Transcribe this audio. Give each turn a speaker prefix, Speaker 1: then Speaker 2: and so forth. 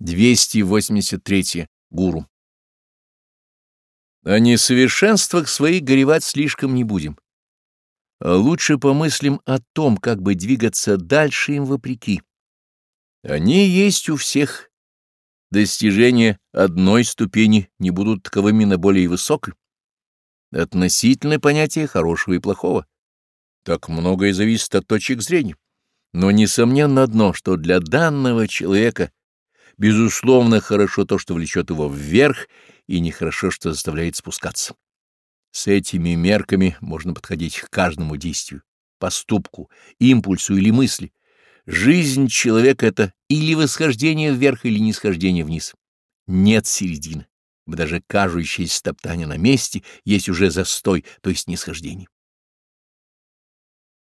Speaker 1: 283. Гуру. О несовершенствах своих горевать слишком не будем. А лучше помыслим о том, как бы двигаться дальше им вопреки. Они есть у всех. Достижения одной ступени не будут таковыми на более высокой. Относительное понятие хорошего и плохого. Так многое зависит от точек зрения. Но несомненно одно, что для данного человека Безусловно, хорошо то, что влечет его вверх, и нехорошо, что заставляет спускаться. С этими мерками можно подходить к каждому действию, поступку, импульсу или мысли. Жизнь человека — это или восхождение вверх, или нисхождение вниз. Нет середины. Даже кажущееся стоптание на месте есть уже застой, то есть нисхождение.